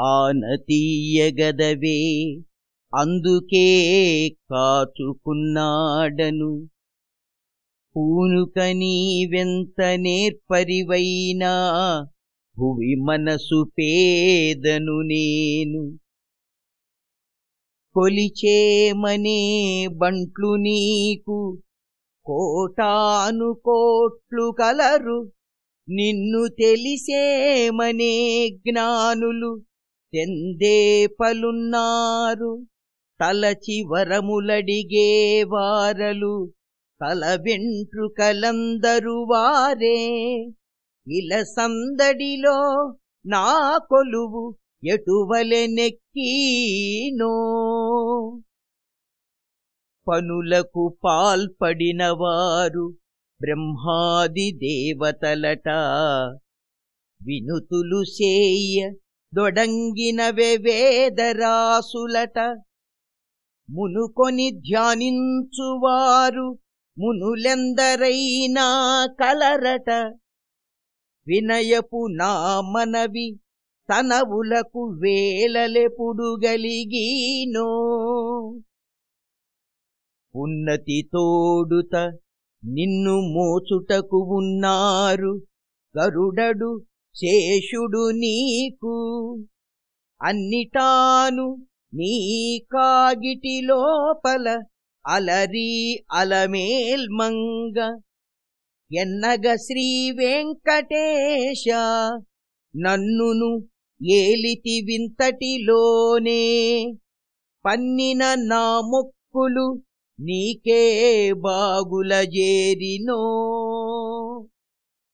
ఆనతీయగదవే. అందుకే కాచుకున్నాడను. పూనుక నీవెంత నేర్పరివైనా భువి మనసు పేదను నేను. కొలిచేమనే బంట్లు నీకు కోటాను కోట్లు కలరు. నిన్ను తెలిసేమనే జ్ఞానులు తెందేపలున్నారు తలచి వరములడిగే వారలు. తల వెంట్రుకలందరు వారే. ఇల సందడిలో నా కొలువు ఎటువలె నెక్కీనో. పనులకు పాల్పడిన వారు బ్రహ్మాది దేవతలట. వినుతులు చేయ దొడంగినవే వేదరాసులట. మునుకొని ధ్యానించువారు మునులెందరైనా కలరట. వినయపు నా మనవి తనవులకు వేలలెపుడుగలిగీనో. ఉన్నతి తోడుత నిన్ను మోచుటకు ఉన్నారు గరుడడు శేషుడు నీకు. అన్నిటాను నీ కాగిటి లోపల అలరి అలమేల్మంగ ఎన్నగ శ్రీ వెంకటేశ నన్నును ఏలితి వింతటిలోనే. పన్నిన నా మొక్కులు నీకే బాగుల జేరినో